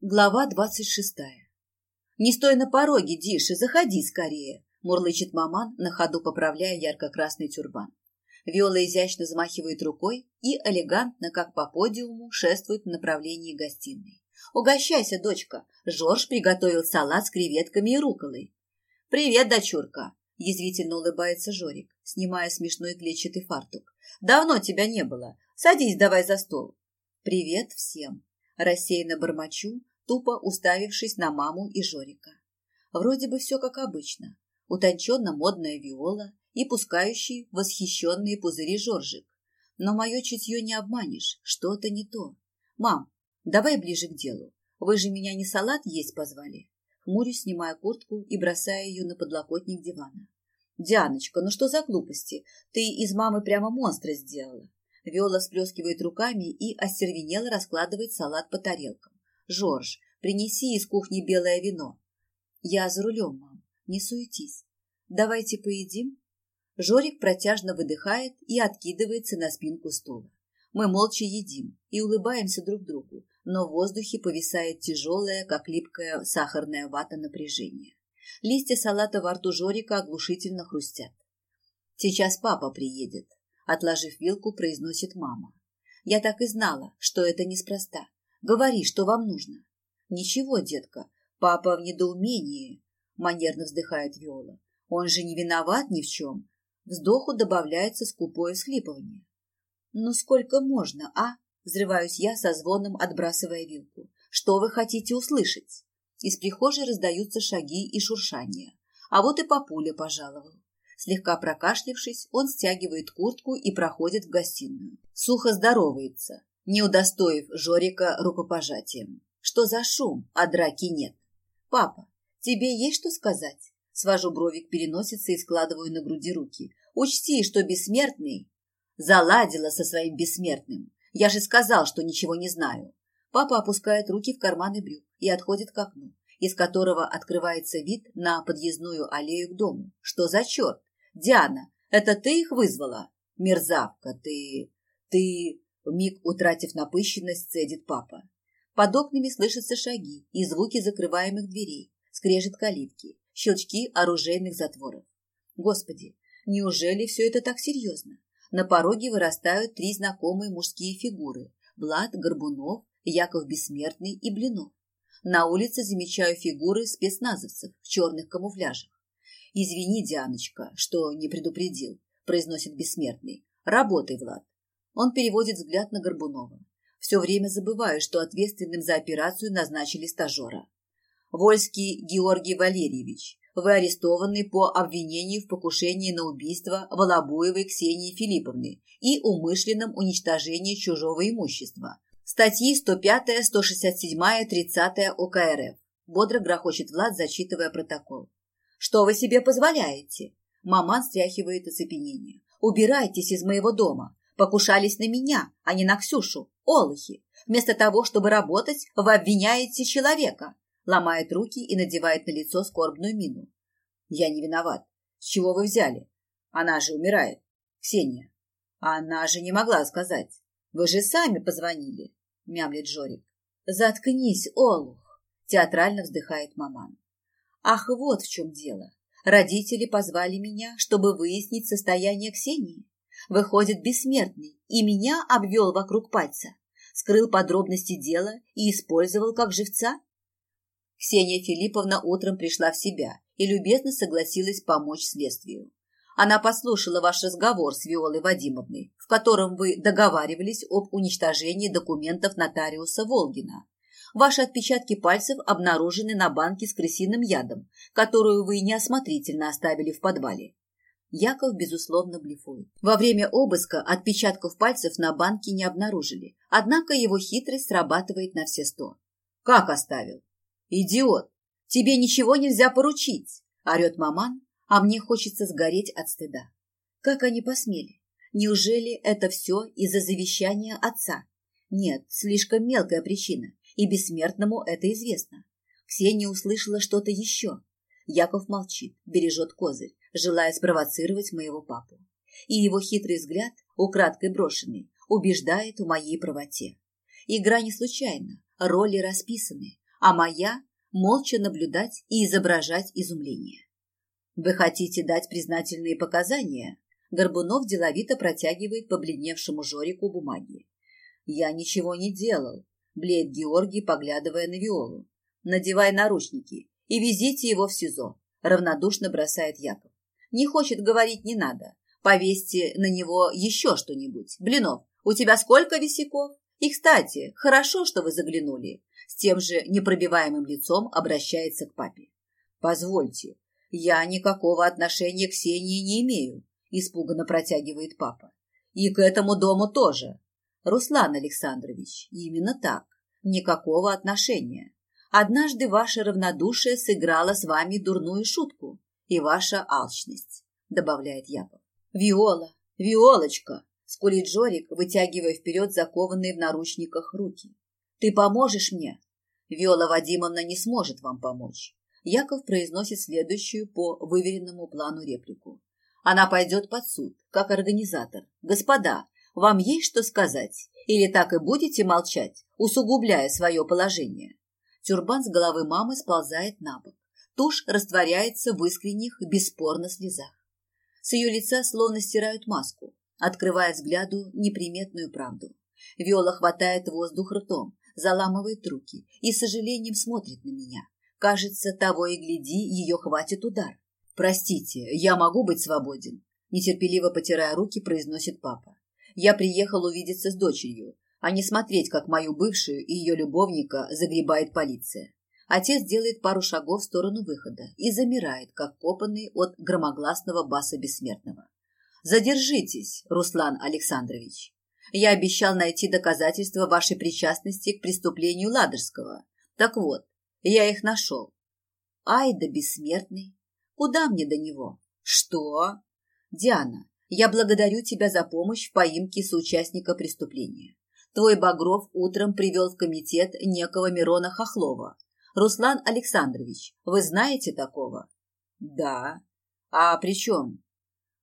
Глава двадцать шестая. «Не стой на пороге, Диша, заходи скорее!» – мурлычет маман, на ходу поправляя ярко-красный тюрбан. Виола изящно замахивает рукой и элегантно, как по подиуму, шествует в направлении гостиной. «Угощайся, дочка! Жорж приготовил салат с креветками и руколой». «Привет, дочурка!» – язвительно улыбается Жорик, снимая смешной клетчатый фартук. «Давно тебя не было. Садись давай за стол». «Привет всем!» Рассеянно бормочу, тупо уставившись на маму и Жорика. Вроде бы все как обычно. Утонченно модная виола и пускающий восхищенные пузыри Жоржик. Но мое чутье не обманешь, что-то не то. Мам, давай ближе к делу. Вы же меня не салат есть позвали? Хмурюсь, снимая куртку и бросая ее на подлокотник дивана. Дианочка, ну что за глупости? Ты из мамы прямо монстра сделала. Виола всплескивает руками и остервенело раскладывает салат по тарелкам. «Жорж, принеси из кухни белое вино». «Я за рулем, мам. Не суетись. Давайте поедим». Жорик протяжно выдыхает и откидывается на спинку стула. Мы молча едим и улыбаемся друг другу, но в воздухе повисает тяжелое, как липкая сахарная вата напряжение. Листья салата во рту Жорика оглушительно хрустят. Сейчас папа приедет. Отложив вилку, произносит мама. Я так и знала, что это неспроста. Говори, что вам нужно. Ничего, детка, папа в недоумении, манерно вздыхает Виола. Он же не виноват ни в чем. Вздоху добавляется скупое схлипывание. Ну сколько можно, а? Взрываюсь я со звоном, отбрасывая вилку. Что вы хотите услышать? Из прихожей раздаются шаги и шуршания. А вот и папуля пожаловал. Слегка прокашлявшись, он стягивает куртку и проходит в гостиную. Сухо здоровается, не удостоив Жорика рукопожатием. Что за шум, а драки нет? Папа, тебе есть что сказать? Свожу бровик переносится и складываю на груди руки. Учти, что бессмертный... Заладила со своим бессмертным. Я же сказал, что ничего не знаю. Папа опускает руки в карманы брюк и отходит к окну, из которого открывается вид на подъездную аллею к дому. Что за черт? Диана, это ты их вызвала? Мерзавка, ты... ты... Миг утратив напыщенность, цедит папа. Под окнами слышатся шаги и звуки закрываемых дверей, скрежет калитки, щелчки оружейных затворов. Господи, неужели все это так серьезно? На пороге вырастают три знакомые мужские фигуры – Влад, Горбунов, Яков Бессмертный и Блинов. На улице замечаю фигуры спецназовцев в черных камуфляжах. «Извини, Дианочка, что не предупредил», – произносит бессмертный. «Работай, Влад». Он переводит взгляд на Горбунова. Все время забываю, что ответственным за операцию назначили стажера. Вольский Георгий Валерьевич, вы арестованы по обвинению в покушении на убийство Волобуевой Ксении Филипповны и умышленном уничтожении чужого имущества. Статьи 105, 167, 30 УК РФ. Бодро грохочет Влад, зачитывая протокол. Что вы себе позволяете? Маман стряхивает оцепенение. Убирайтесь из моего дома. Покушались на меня, а не на Ксюшу. Олухи. Вместо того, чтобы работать, вы обвиняете человека. Ломает руки и надевает на лицо скорбную мину. Я не виноват. С чего вы взяли? Она же умирает. Ксения. Она же не могла сказать. Вы же сами позвонили, мямлет Жорик. Заткнись, Олух, театрально вздыхает маман. Ах, вот в чем дело. Родители позвали меня, чтобы выяснить состояние Ксении. Выходит, бессмертный, и меня обвел вокруг пальца, скрыл подробности дела и использовал как живца? Ксения Филипповна утром пришла в себя и любезно согласилась помочь следствию. Она послушала ваш разговор с Виолой Вадимовной, в котором вы договаривались об уничтожении документов нотариуса Волгина. Ваши отпечатки пальцев обнаружены на банке с крысиным ядом, которую вы неосмотрительно оставили в подвале. Яков, безусловно, блефует. Во время обыска отпечатков пальцев на банке не обнаружили, однако его хитрость срабатывает на все сто. «Как оставил?» «Идиот! Тебе ничего нельзя поручить!» – орет маман, а мне хочется сгореть от стыда. Как они посмели? Неужели это все из-за завещания отца? Нет, слишком мелкая причина и бессмертному это известно. Ксения услышала что-то еще. Яков молчит, бережет козырь, желая спровоцировать моего папу. И его хитрый взгляд, украдкой брошенный, убеждает в моей правоте. Игра не случайна, роли расписаны, а моя – молча наблюдать и изображать изумление. «Вы хотите дать признательные показания?» Горбунов деловито протягивает побледневшему Жорику бумаги. «Я ничего не делал», – блеет Георгий, поглядывая на Виолу. «Надевай наручники и везите его в СИЗО», – равнодушно бросает Яков. «Не хочет говорить, не надо. Повесьте на него еще что-нибудь. Блинов, у тебя сколько висяков? И, кстати, хорошо, что вы заглянули. С тем же непробиваемым лицом обращается к папе. Позвольте, я никакого отношения к Ксении не имею, испуганно протягивает папа. И к этому дому тоже. Руслан Александрович, именно так. Никакого отношения. Однажды ваше равнодушие сыграло с вами дурную шутку. И ваша алчность, добавляет Яков. Виола, Виолочка, скулит Жорик, вытягивая вперед закованные в наручниках руки. «Ты поможешь мне?» «Виола Вадимовна не сможет вам помочь». Яков произносит следующую по выверенному плану реплику. «Она пойдет под суд, как организатор. Господа, вам есть что сказать? Или так и будете молчать, усугубляя свое положение?» Тюрбан с головы мамы сползает на бок. Тушь растворяется в искренних, бесспорно слезах. С ее лица словно стирают маску открывая взгляду неприметную правду. Виола хватает воздух ртом, заламывает руки и с сожалением смотрит на меня. Кажется, того и гляди, ее хватит удар. «Простите, я могу быть свободен?» Нетерпеливо потирая руки, произносит папа. «Я приехал увидеться с дочерью, а не смотреть, как мою бывшую и ее любовника загребает полиция». Отец делает пару шагов в сторону выхода и замирает, как копанный от громогласного баса бессмертного. Задержитесь, Руслан Александрович. Я обещал найти доказательства вашей причастности к преступлению Ладожского. Так вот, я их нашел. Ай да бессмертный. Куда мне до него? Что? Диана, я благодарю тебя за помощь в поимке соучастника преступления. Твой Багров утром привел в комитет некого Мирона Хохлова. Руслан Александрович, вы знаете такого? Да. А при чем?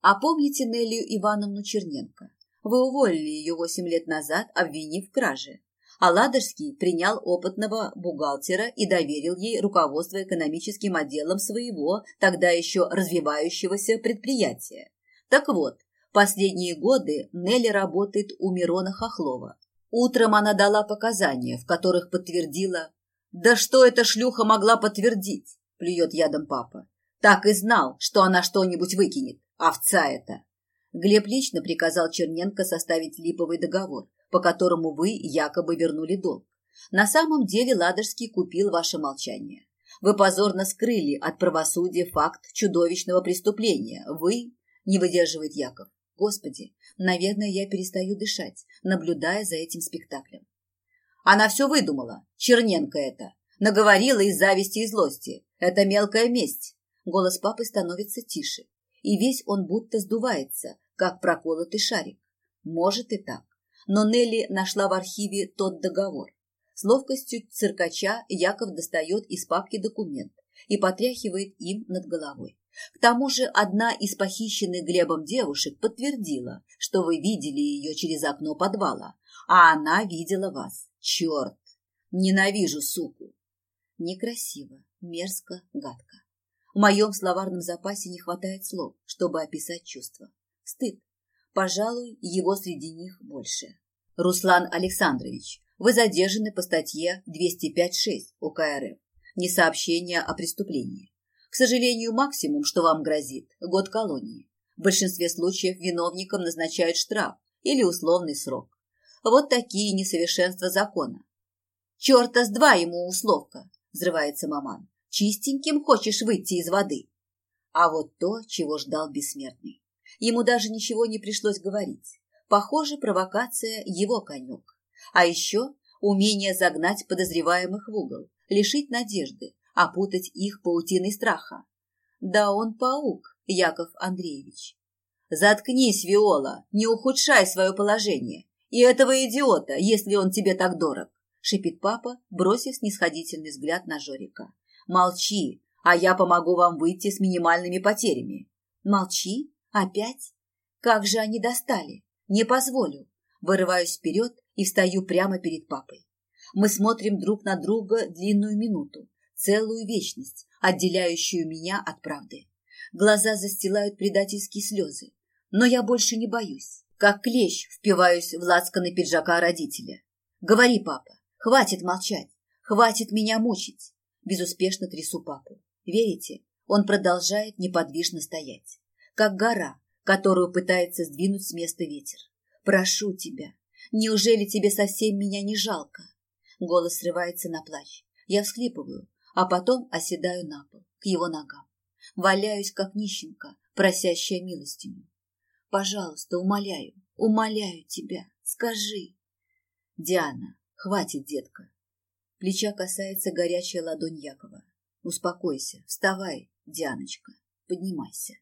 А помните Неллию Ивановну Черненко? Вы уволили ее восемь лет назад, обвинив в краже. А Ладожский принял опытного бухгалтера и доверил ей руководство экономическим отделом своего, тогда еще развивающегося предприятия. Так вот, последние годы Нелли работает у Мирона Хохлова. Утром она дала показания, в которых подтвердила... «Да что эта шлюха могла подтвердить?» – плюет ядом папа. «Так и знал, что она что-нибудь выкинет. Овца это! Глеб лично приказал Черненко составить липовый договор, по которому вы якобы вернули долг. На самом деле Ладожский купил ваше молчание. Вы позорно скрыли от правосудия факт чудовищного преступления. Вы... Не выдерживает Яков. Господи, наверное, я перестаю дышать, наблюдая за этим спектаклем. Она все выдумала. Черненко это. Наговорила из зависти и злости. Это мелкая месть. Голос папы становится тише и весь он будто сдувается, как проколотый шарик. Может и так. Но Нелли нашла в архиве тот договор. С ловкостью циркача Яков достает из папки документ и потряхивает им над головой. К тому же одна из похищенных Глебом девушек подтвердила, что вы видели ее через окно подвала, а она видела вас. Черт! Ненавижу суку! Некрасиво, мерзко, гадко. В моем словарном запасе не хватает слов, чтобы описать чувства. Стыд. Пожалуй, его среди них больше. Руслан Александрович, вы задержаны по статье 205.6 УК РФ. Не сообщение о преступлении. К сожалению, максимум, что вам грозит – год колонии. В большинстве случаев виновникам назначают штраф или условный срок. Вот такие несовершенства закона. «Черта с два ему условка!» – взрывается маман. Чистеньким хочешь выйти из воды. А вот то, чего ждал бессмертный. Ему даже ничего не пришлось говорить. Похоже, провокация – его конек. А еще умение загнать подозреваемых в угол, лишить надежды, опутать их паутиной страха. Да он паук, Яков Андреевич. Заткнись, Виола, не ухудшай свое положение. И этого идиота, если он тебе так дорог, шипит папа, бросив снисходительный взгляд на Жорика. Молчи, а я помогу вам выйти с минимальными потерями. Молчи? Опять? Как же они достали? Не позволю. Вырываюсь вперед и встаю прямо перед папой. Мы смотрим друг на друга длинную минуту, целую вечность, отделяющую меня от правды. Глаза застилают предательские слезы, но я больше не боюсь. Как клещ впиваюсь в лацканы пиджака родителя. Говори, папа, хватит молчать, хватит меня мучить. Безуспешно трясу папу. Верите? Он продолжает неподвижно стоять, как гора, которую пытается сдвинуть с места ветер. Прошу тебя, неужели тебе совсем меня не жалко? Голос срывается на плач. Я всхлипываю, а потом оседаю на пол, к его ногам. Валяюсь, как нищенка, просящая милостиню. Пожалуйста, умоляю, умоляю тебя, скажи. Диана, хватит, детка. Плеча касается горячая ладонь Якова. Успокойся, вставай, Дианочка, поднимайся.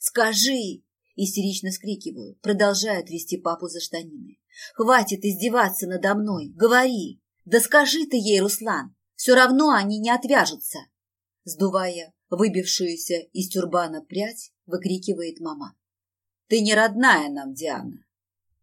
Скажи! Истерично скрикиваю, продолжая отвести папу за штанины. Хватит издеваться надо мной, говори! Да скажи ты ей, Руслан, все равно они не отвяжутся. Сдувая выбившуюся из тюрбана прядь, выкрикивает мама. Ты не родная нам, Диана.